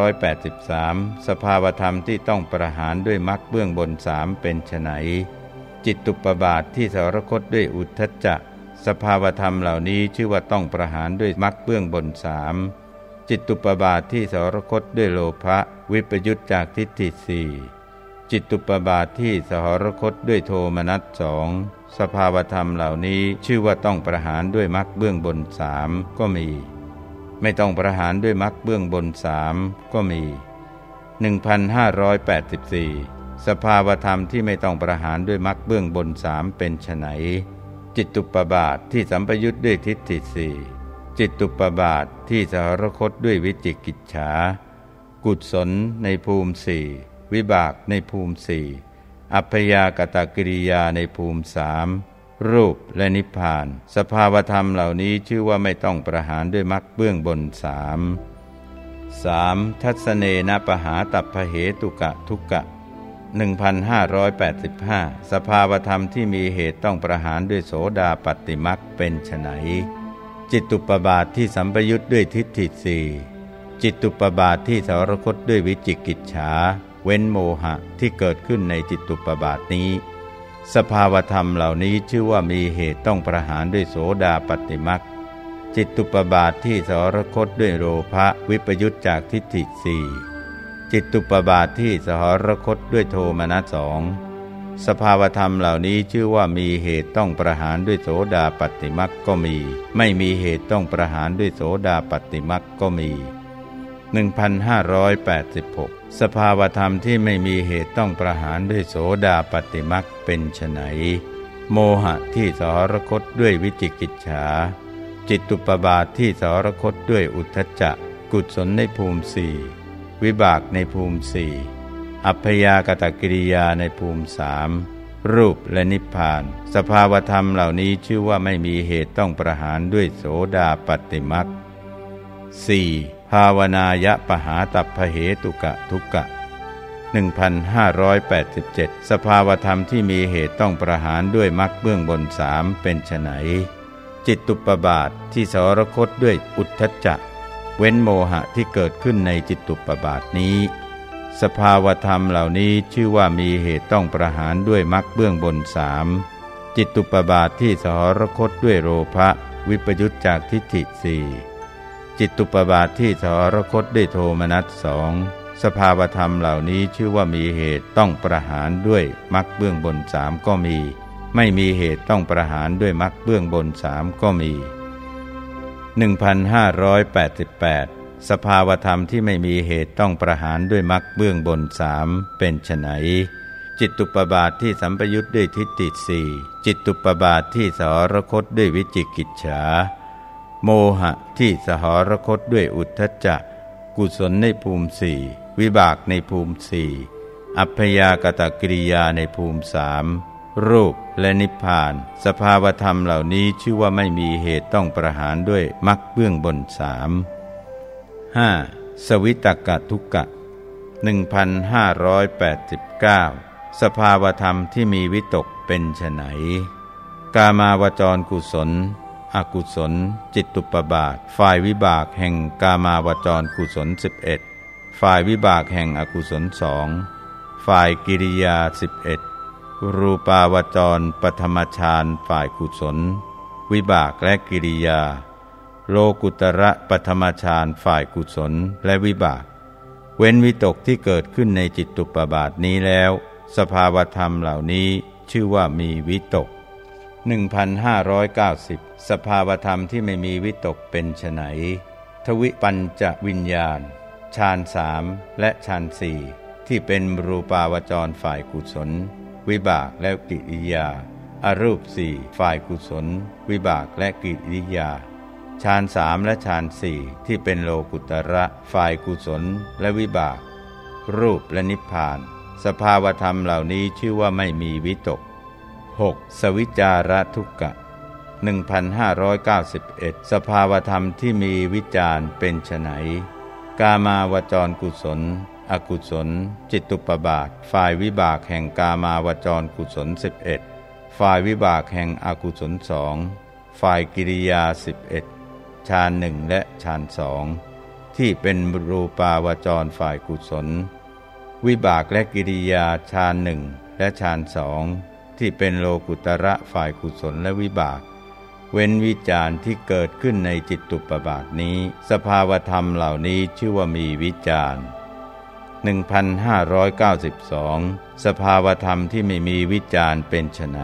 1583 สภาวธรรมที่ต้องประหารด้วยมักเบื้องบนสามเป็นไฉนจิตตุปบาทที่สารคตด้วยอุทธจัก สภาวธรรมเหล่านี้ชื่อว่าต้องประหารด้วยมักเบื้องบนสามจิตตุปบาทที่สรคตด้วยโลภะวิปยุตจากทิฏฐิสี่จิตตุปบาทที่สหรคตด้วยโทมนัสสองสภาวธรรมเหล่านี้ชื่อว่าต้องประหารด้วยมรรคเบื้องบนสามก็มี ไม่ต้องประหารด้วยมรรคเบื้องบนสามก็มี 1584 สภาวธรรมที่ไม่ต้องประหารด้วยมรรคเบื้องบนสามเป็นไฉน จิตตุปบาทที่สัมปยุตด้วยทิฏฐิสี่จิตตุปบาทที่สหรคตด้วยวิจิกิจฉา กุศลในภูมิสี่วิบากในภูมิสี่อัพยากตกิริยาในภูมิสามรูปและนิพพาน สภาวธรรมเหล่านี้ชื่อว่าไม่ต้องประหารด้วยมรรคเบื้องบนสามสามทัศเนนะปหาตัพเหตุกะทุกะ 1585 สภาวธรรมที่มีเหตุต้องประหารด้วยโสดาปฏิมักเป็นไฉนจิตตุปบาทที่สัมปยุทธ์ด้วยทิฏฐิสี่จิตตุปบาทที่สารคตด้วยวิจิกิจฉา เว้นโมหะที่เกิดขึ้นในจิตตุปบาทนี้ สภาวธรรมเหล่านี้ชื่อว่ามีเหตุต้องประหารด้วยโสดาปฏิมักจิตตุปบาทที่สารคตด้วยโลภะวิปยุตจากทิฏฐิสี่ จิตตุปบาทที่สหรคตด้วยโทมนัสสองสภาวธรรมเหล่านี้ชื่อว่ามีเหตุต้องประหารด้วยโสดาปฏิมักก็มี ไม่มีเหตุต้องประหารด้วยโสดาปฏิมักก็มี 1586 สภาวธรรมที่ไม่มีเหตุต้องประหารด้วยโสดาปฏิมักเป็นไฉนโมหะที่สหรคตด้วยวิจิกิจฉา จิตตุปบาทที่สหรคตด้วยอุทธจักกุศลในภูมิสี่ วิบากในภูมิสี่อัพยากตกิริยาในภูมิสามรูปและนิพพาน สภาวธรรมเหล่านี้ชื่อว่าไม่มีเหตุต้องประหารด้วยโสดาปฏิมัก 4. ภาวนายะปหาตัพเหตุกะทุกะ 1587 สภาวธรรมที่มีเหตุต้องประหารด้วยมักเบื้องบนสามเป็นไฉนจิตตุปบาทที่สรคตด้วยอุทธจัก เว้นโมหะที่เกิดขึ้นในจิตตุปบาทนี้ สภาวธรรมเหล่านี้ชื่อว่ามีเหตุต้องประหารด้วยมรรคเบื้องบนสามจิตตุปบาทที่สหรคตด้วยโลภะวิปยุตจากทิฏฐิสี่จิตตุปบาทที่สหรคตด้วยโทมนัสสองสภาวธรรมเหล่านี้ชื่อว่ามีเหตุต้องประหารด้วยมรรคเบื้องบนสามก็มี ไม่มีเหตุต้องประหารด้วยมรรคเบื้องบนสามก็มี 1588 สภาวธรรมที่ไม่มีเหตุต้องประหารด้วยมรรคเบื้องบนสามเป็นไฉนจิตตุปบาทที่สัมปยุทธ์ด้วยทิฏฐิสี่จิตตุปบาทที่สหรคตด้วยวิจิกิจฉา โมหะที่สหรคตด้วยอุทธจักกุศลในภูมิสี่วิบากในภูมิสี่อัพยากตกิริยาในภูมิสาม รูปและนิพพาน สภาวธรรมเหล่านี้ชื่อว่าไม่มีเหตุต้องประหารด้วยมรรคเบื้องบนสามห้าสวิตกะทุกกะ 1589 สภาวธรรมที่มีวิตกเป็นไฉนกามาวจรกุศล อกุศล จิตตุปบาท ฝ่ายวิบากแห่งกามาวจรกุศล 11 ฝ่ายวิบากแห่งอกุศลสองฝ่ายกิริยา 11 รูปาวจรปฐมฌานฝ่ายกุศล วิบากและกิริยา โลกุตระปฐมฌานฝ่ายกุศลและวิบาก เว้นวิตกที่เกิดขึ้นในจิตตุปบาทนี้แล้ว สภาวธรรมเหล่านี้ชื่อว่ามีวิตก 1590 สภาวธรรมที่ไม่มีวิตกเป็นไฉนทวิปัญจวิญญาณฌานสามและฌานสี่ที่เป็นรูปาวจรฝ่ายกุศล วิบากและกิริยาอารูปสี่ฝ่ายกุศล วิบากและกิริยาฌานสามและฌานสี่ที่เป็นโลกุตระฝ่ายกุศลและวิบาก รูปและนิพพาน สภาวธรรมเหล่านี้ชื่อว่าไม่มีวิตก 6. สวิจาระทุกกะ 1591 สภาวธรรมที่มีวิจารเป็นไฉนกามาวจรกุศล อกุศล จิตตุปบาท ฝ่ายวิบากแห่งกามาวจรกุศล 11 ฝ่ายวิบากแห่งอกุศลสองฝ่ายกิริยา 11ฌานหนึ่งและฌานสองที่เป็นรูปาวจรฝ่ายกุศล วิบากและกิริยาฌานหนึ่งและฌานสองที่เป็นโลกุตระฝ่ายกุศลและวิบาก เว้นวิจารณ์ที่เกิดขึ้นในจิตตุปบาทนี้ สภาวธรรมเหล่านี้ชื่อว่ามีวิจารณ์ 1592 สภาวธรรมที่ไม่มีวิจารณ์เป็นไฉน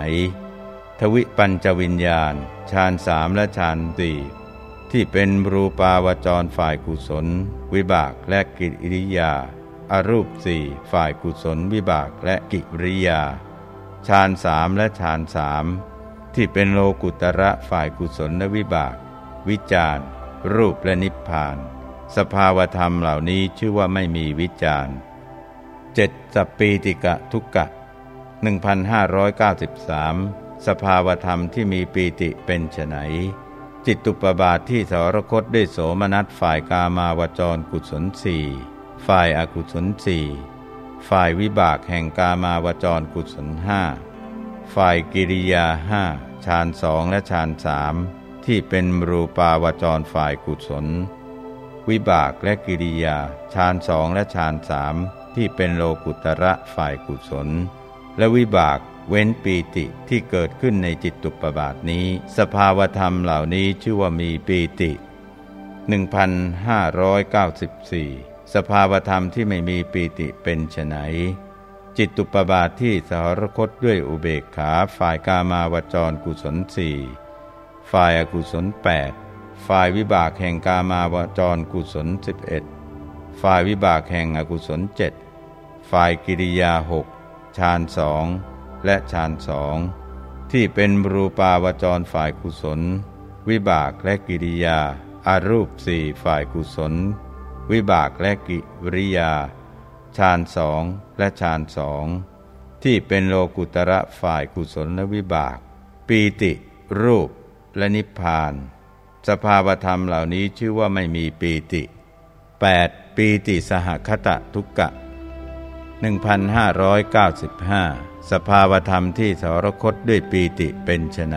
ทวิปัญจวิญญาณฌานสามและฌานสี่ที่เป็นรูปาวจรฝ่ายกุศล วิบากและกิริยาอารูปสี่ฝ่ายกุศลวิบากและกิริยาฌานสามและฌานสามที่เป็นโลกุตระฝ่ายกุศลและวิบาก วิจารรูปและนิพพาน สภาวธรรมเหล่านี้ชื่อว่าไม่มีวิจารเจ็ดสปีติกะทุกกะ 1593 สภาวธรรมที่มีปีติเป็นไฉนจิตตุปบาทที่สรคตด้วยโสมนัสฝ่ายกามาวจรกุศลสี่ฝ่ายอากุศลสี่ฝ่ายวิบากแห่งกามาวจรกุศลห้าฝ่ายกิริยาห้าฌานสองและฌานสามที่เป็นรูปาวจรฝ่ายกุศล วิบากและกิริยาฌานสองและฌานสามที่เป็นโลกุตระฝ่ายกุศล และวิบากเว้นปีติที่เกิดขึ้นในจิตตุปบาทนี้ สภาวธรรมเหล่านี้ชื่อว่ามีปีติ 1594 สภาวธรรมที่ไม่มีปีติเป็นไฉนจิตตุปบาทที่สหรคตด้วยอุเบกขาฝ่ายกามาวจรกุศลสี่ฝ่ายอกุศล8 ฝ่ายวิบากแห่งกามาวจรกุศล 11 ฝ่ายวิบากแห่งอกุศลเจ็ดฝ่ายกิริยาหกฌานสองและฌานสองที่เป็นรูปาวจรฝ่ายกุศล วิบากและกิริยาอารูปสี่ฝ่ายกุศล วิบากและกิริยาฌานสองและฌานสองที่เป็นโลกุตระฝ่ายกุศลและวิบาก ปีติ รูปและนิพพาน สภาวธรรมเหล่านี้ชื่อว่าไม่มีปีติ 8. ปีติสหคตะทุกกะ 1595 สภาวธรรมที่สรคตด้วยปีติเป็นไฉน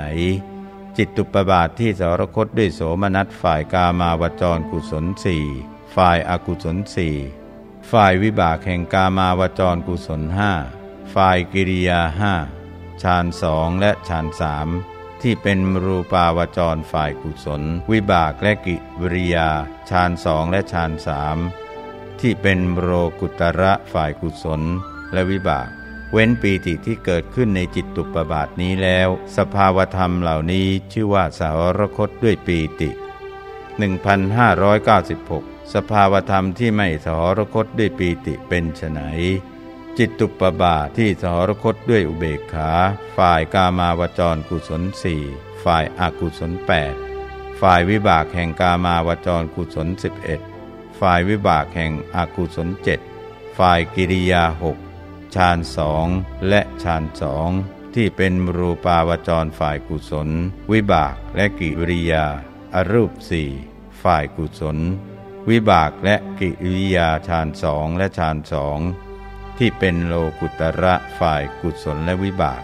จิตตุปบาทที่สรคตด้วยโสมนัสฝ่ายกามาวจรกุศลสี่ฝ่ายอากุศลสี่ฝ่ายวิบากแห่งกามาวจรกุศลห้าฝ่ายกิริยาห้าฌานสองและฌานสาม ที่เป็นรูปาวจรฝ่ายกุศล วิบากและกิวิริยาฌานสองและฌานสามที่เป็นโรกุตระฝ่ายกุศล และวิบาก เว้นปีติที่เกิดขึ้นในจิตตุปบาทนี้แล้ว สภาวธรรมเหล่านี้ชื่อว่าสาวรคตด้วยปีติ 1596 สภาวธรรมที่ไม่สหรคตด้วยปีติเป็นไฉน จิตตุปบาทที่สหรคตด้วยอุเบกขา ฝ่ายกามาวจรกุศลสี่ฝ่ายอากุศลแปดฝ่ายวิบากแห่งกามาวจรกุศลสิบเอ็ดฝ่ายวิบากแห่งอากุศลเจ็ดฝ่ายกิริยาหกฌานสองและฌานสองที่เป็นรูปาวจรฝ่ายกุศล วิบากและกิริยาอารูปสี่ฝ่ายกุศล วิบากและกิริยาฌานสองและฌานสอง ที่เป็นโลกุตระฝ่ายกุศลและวิบาก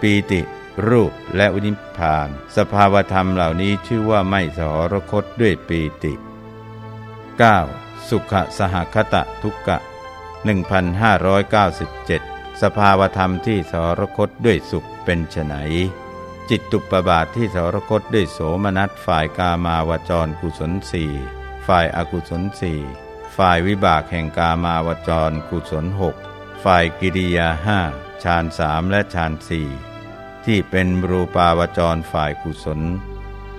ปีติ รูปและวินิพาน สภาวธรรมเหล่านี้ชื่อว่าไม่สหรคตด้วยปีติ 9. สุขสหคตะทุกกะ 1597 สภาวธรรมที่สหรคตด้วยสุขเป็นไฉนจิตตุปบาทที่สหรคตด้วยโสมนัสฝ่ายกามาวจรกุศลสี่ฝ่ายอากุศลสี่ฝ่ายวิบากแห่งกามาวจรกุศลหก ฝ่ายกิริยาห้าฌานสามและฌานสี่ที่เป็นรูปาวจรฝ่ายกุศล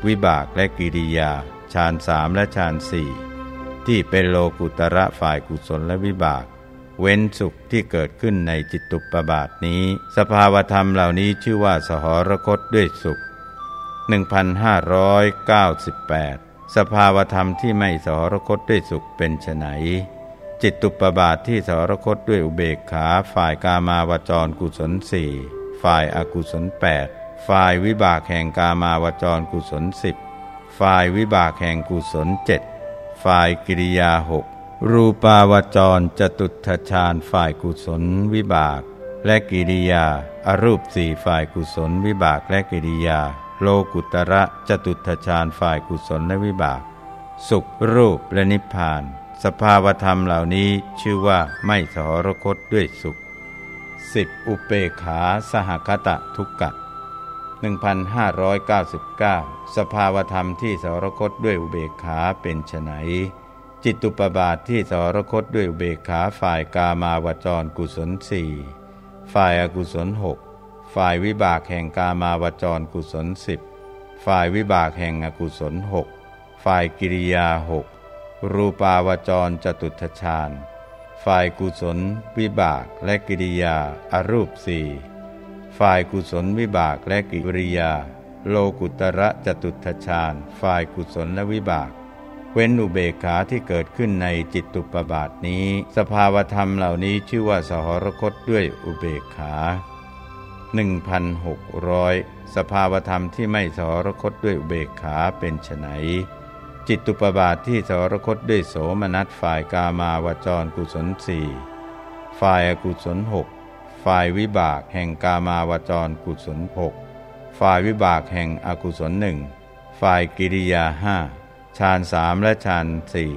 วิบากและกิริยาฌานสามและฌานสี่ที่เป็นโลกุตระฝ่ายกุศลและวิบาก เว้นสุขที่เกิดขึ้นในจิตตุปบาทนี้ สภาวธรรมเหล่านี้ชื่อว่าสหรคตด้วยสุข 1598 สภาวธรรมที่ไม่สหรคตด้วยสุขเป็นไฉน จิตตุปบาทที่สรคตด้วยอุเบกขาฝ่ายกามาวจรกุศลสี่ฝ่ายอากุศลแปดฝ่ายวิบากแห่งกามาวจรกุศลสิบฝ่ายวิบากแห่งกุศลเจ็ดฝ่ายกิริยาหกรูปาวจรจตุทชาญฝ่ายกุศลวิบาก และกิริยาอารูปสี่ฝ่ายกุศลวิบากและกิริยา โลกุตระจตุทชาญฝ่ายกุศลและวิบาก สุขรูปและนิพพาน สภาวธรรมเหล่านี้ชื่อว่าไม่สหรคตด้วยสุขสิบอุเปขาสหคตะทุกกะ1599 สภาวธรรมที่สหรคตด้วยอุเบกขาเป็นไฉนจิตตุปบาทที่สหรคตด้วยอุเบกขาฝ่ายกามาวจรกุศลสี่ฝ่ายอากุศลหกฝ่ายวิบากแห่งกามาวจรกุศลสิบฝ่ายวิบากแห่งอกุศลหกฝ่ายกิริยาหก รูปาวจรจตุทชาญฝ่ายกุศลวิบากและกิริยาอารูปสี่ฝ่ายกุศลวิบากและกิริยา โลกุตระจตุทชาญฝ่ายกุศลและวิบาก เว้นอุเบกขาที่เกิดขึ้นในจิตตุปบาทนี้ สภาวธรรมเหล่านี้ชื่อว่าสหรคตด้วยอุเบกขา1600 สภาวธรรมที่ไม่สหรคตด้วยอุเบกขาเป็นไฉน จิตตุปบาทที่สรคตด้วยโสมนัสฝ่ายกามาวจรกุศลสี่ฝ่ายอกุศลหกฝ่ายวิบากแห่งกามาวจรกุศลหกฝ่ายวิบากแห่งอกุศลหนึ่งฝ่ายกิริยาห้าฌานสามและฌานสี่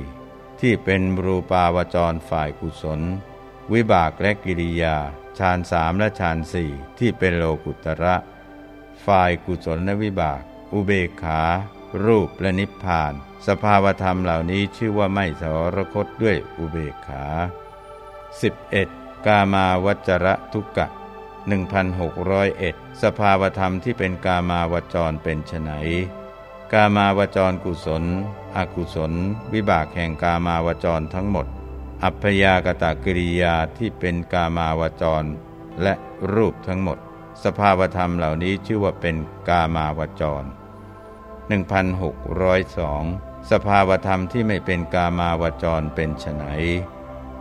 ที่เป็นรูปาวจรฝ่ายกุศล วิบากและกิริยาฌานสามและฌานสี่ที่เป็นโลกุตระ ฝ่ายกุศลและวิบาก อุเบกขา รูปและนิพพาน สภาวธรรมเหล่านี้ชื่อว่าไม่สรคตด้วยอุเบกขา 11. กามาวจระทุกกะ1601 สภาวธรรมที่เป็นกามาวจรเป็นไฉนกามาวจรกุศล อกุศล วิบากแห่งกามาวจรทั้งหมด อัพยากตากริยาที่เป็นกามาวจร และรูปทั้งหมด สภาวธรรมเหล่านี้ชื่อว่าเป็นกามาวจร 1602 สภาวธรรมที่ไม่เป็นกามาวจรเป็นไฉน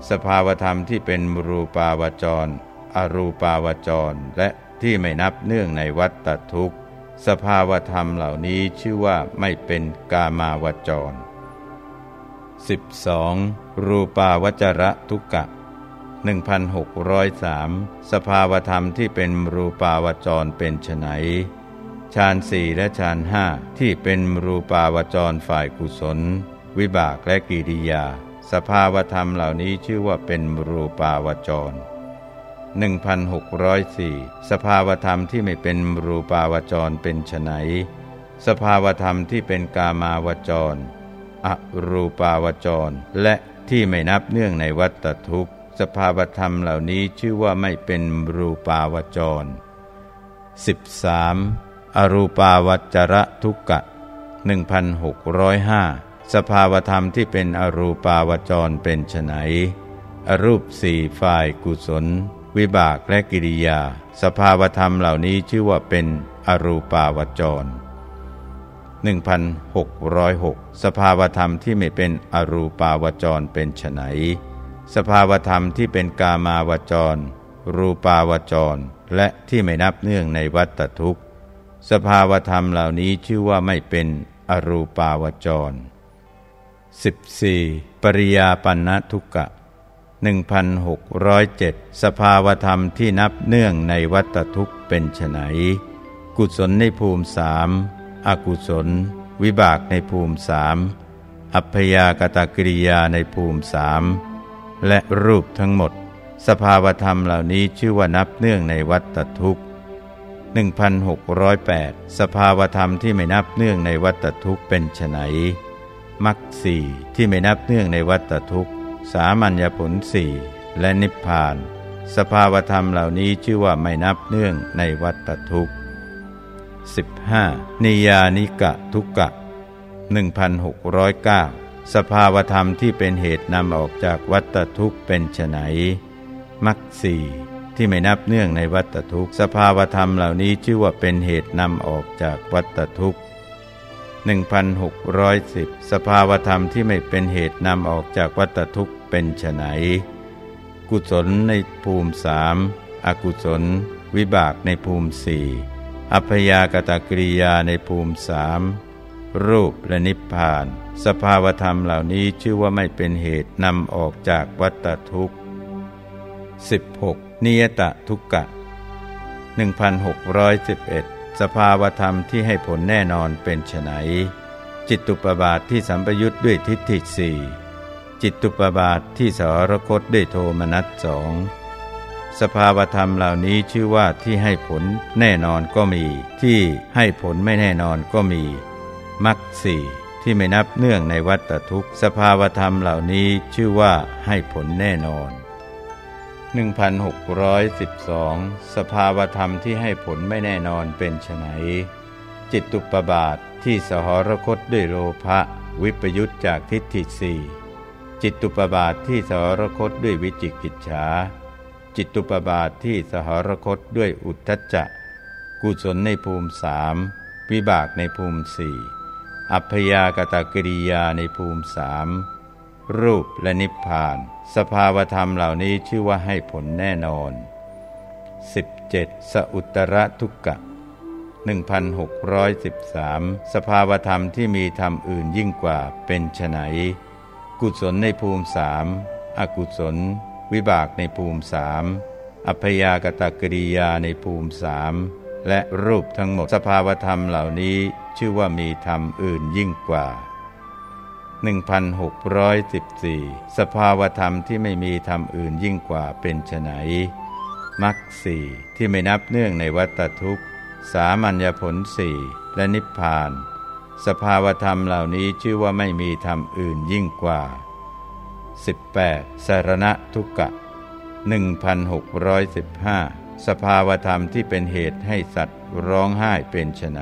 สภาวธรรมที่เป็นรูปาวจร อรูปาวจร และที่ไม่นับเนื่องในวัฏทุกข์ สภาวธรรมเหล่านี้ชื่อว่าไม่เป็นกามาวจร 12. รูปาวจระทุกกะ1603 สภาวธรรมที่เป็นรูปาวจรเป็นไฉน ฌานสี่และฌานห้าที่เป็นรูปาวจรฝ่ายกุศล วิบากและกิริยา สภาวธรรมเหล่านี้ชื่อว่าเป็นรูปาวจร 1604 สภาวธรรมที่ไม่เป็นรูปาวจรเป็นไฉนสภาวธรรมที่เป็นกามาวจร อรูปาวจร และที่ไม่นับเนื่องในวัตทุกข์ สภาวธรรมเหล่านี้ชื่อว่าไม่เป็นรูปาวจร 13. อรูปาวจระทุกกะ1605 สภาวธรรมที่เป็นอรูปาวจรเป็นไฉนอรูปสี่ฝ่ายกุศล วิบากและกิริยา สภาวธรรมเหล่านี้ชื่อว่าเป็นอรูปาวจร 1606 สภาวธรรมที่ไม่เป็นอรูปาวจรเป็นไฉนสภาวธรรมที่เป็นกามาวจร รูปาวจร และที่ไม่นับเนื่องในวัตทุกข์ สภาวธรรมเหล่านี้ชื่อว่าไม่เป็นอรูปาวจร 14. ปริยาปันทุกกะ1607 สภาวธรรมที่นับเนื่องในวัตทุกข์เป็นไฉนกุศลในภูมิสามอกุศล วิบากในภูมิสามอัพยากตากริยาในภูมิสามและรูปทั้งหมด สภาวธรรมเหล่านี้ชื่อว่านับเนื่องในวัตทุกข์ 1608 สภาวธรรมที่ไม่นับเนื่องในวัตทุกข์เป็นไฉนมรรคสี่ที่ไม่นับเนื่องในวัตทุกข์ สามัญญผลสี่และนิพพาน สภาวธรรมเหล่านี้ชื่อว่าไม่นับเนื่องในวัตทุกข์ 15. นิยานิกะทุกกะ 1609 สภาวธรรมที่เป็นเหตุนำออกจากวัตทุกข์เป็นไฉนมักสี่ ที่ไม่นับเนื่องในวัตทุกข์ สภาวธรรมเหล่านี้ชื่อว่าเป็นเหตุนำออกจากวัตทุกข์1610 สภาวธรรมที่ไม่เป็นเหตุนำออกจากวัตทุกข์เป็นไฉนกุศลในภูมิสามอกุศล วิบากในภูมิสี่อัพยากตกริยาในภูมิสามรูปและนิพพาน สภาวธรรมเหล่านี้ชื่อว่าไม่เป็นเหตุนำออกจากวัตทุกข์ 16. นิยตะทุกกะ 1611 สภาวธรรมที่ให้ผลแน่นอนเป็นไฉนจิตตุปบาทที่สัมปยุทธ์ด้วยทิฏฐิสี่จิตตุปบาทที่สรคตด้วยโทมนัสสองสภาวธรรมเหล่านี้ชื่อว่าที่ให้ผลแน่นอนก็มี ที่ให้ผลไม่แน่นอนก็มีมักสี่ที่ไม่นับเนื่องในวัตทุกข์สภาวธรรมเหล่านี้ชื่อว่าให้ผลแน่นอน 1612 สภาวธรรมที่ให้ผลไม่แน่นอนเป็นไฉนจิตตุปบาทที่สหรคตด้วยโลภะวิปยุตจากทิฏฐิสี่จิตตุปบาทที่สหรคตด้วยวิจิกิจฉาจิตตุปบาทที่สหรคตด้วยอุทธัจจะ กุศลในภูมิสามวิบากในภูมิสี่อัพยากตกิริยาในภูมิสามรูปและนิพพาน สภาวธรรมเหล่านี้ชื่อว่าให้ผลแน่นอน 17. สอุตรทุกกะ 1613 สภาวธรรมที่มีธรรมอื่นยิ่งกว่าเป็นไฉนกุศลในภูมิสามอกุศล วิบากในภูมิสามอัพยากตกริยาในภูมิสามและรูปทั้งหมดสภาวธรรมเหล่านี้ชื่อว่ามีธรรมอื่นยิ่งกว่า 1614 สภาวธรรมที่ไม่มีธรรมอื่นยิ่งกว่าเป็นไฉนมรรคสี่ที่ไม่นับเนื่องในวัตทุกข์ สามัญญผลสี่และนิพพาน สภาวธรรมเหล่านี้ชื่อว่าไม่มีธรรมอื่นยิ่งกว่า 18. สารณะทุกกะ 1615 สภาวธรรมที่เป็นเหตุให้สัตว์ร้องไห้เป็นไฉน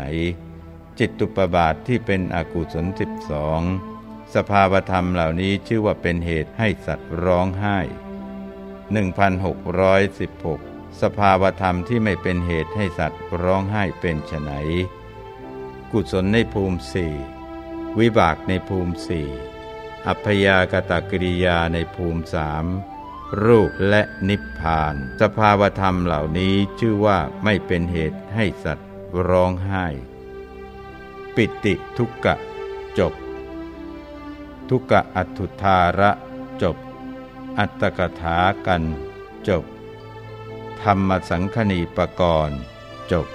จิตตุปบาทที่เป็นอกุศลสิบสอง สภาวธรรมเหล่านี้ชื่อว่าเป็นเหตุให้สัตว์ร้องไห้ 1616 สภาวธรรมที่ไม่เป็นเหตุให้สัตว์ร้องไห้เป็นไฉนกุศลในภูมิสี่วิบากในภูมิสี่อัพยากตกริยาในภูมิสามรูปและนิพพาน สภาวธรรมเหล่านี้ชื่อว่าไม่เป็นเหตุให้สัตว์ร้องไห้ ปิติทุกกะจบ ทุกะอัตุธาระจบ อัตตกถากันจบ ธรรมสังคณีปกรณ์จบ